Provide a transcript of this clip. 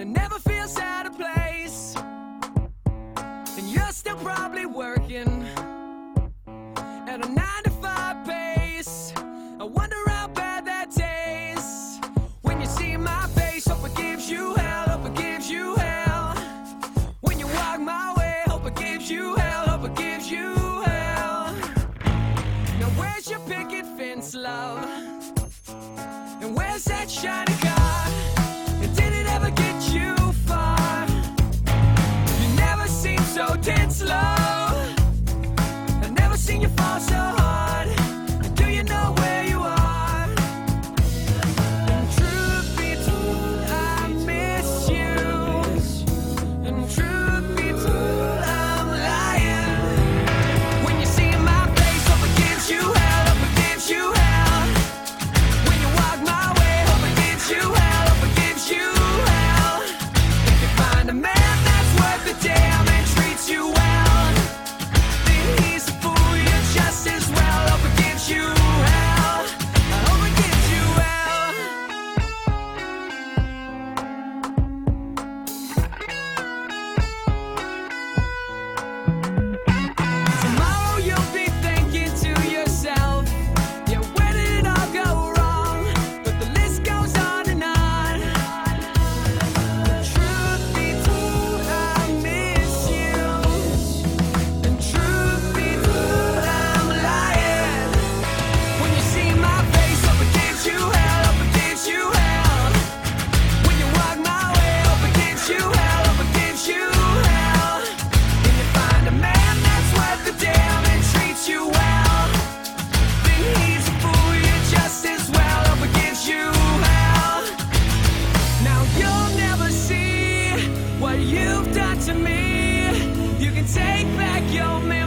and it never feels out of place. And you're still probably working at a nine to five pace. I wonder how bad that tastes when you see my face. Hope it gives you hell, hope it gives you hell. When you walk my way, hope it gives you hell, hope it gives you hell. Now where's your picket fence, love? And where's that shiny rodents love. to me. You can take back your man.